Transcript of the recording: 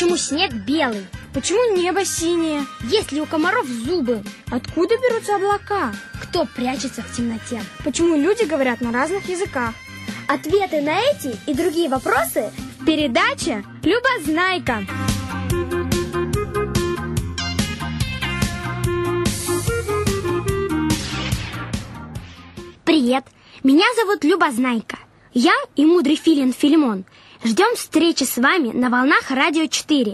Почему снег белый? Почему небо синее? Есть ли у комаров зубы? Откуда берутся облака? Кто прячется в темноте? Почему люди говорят на разных языках? Ответы на эти и другие вопросы в передаче «Любознайка». Привет! Меня зовут Любознайка. Я и мудрый филин Филимон ждем встречи с вами на волнах Радио 4.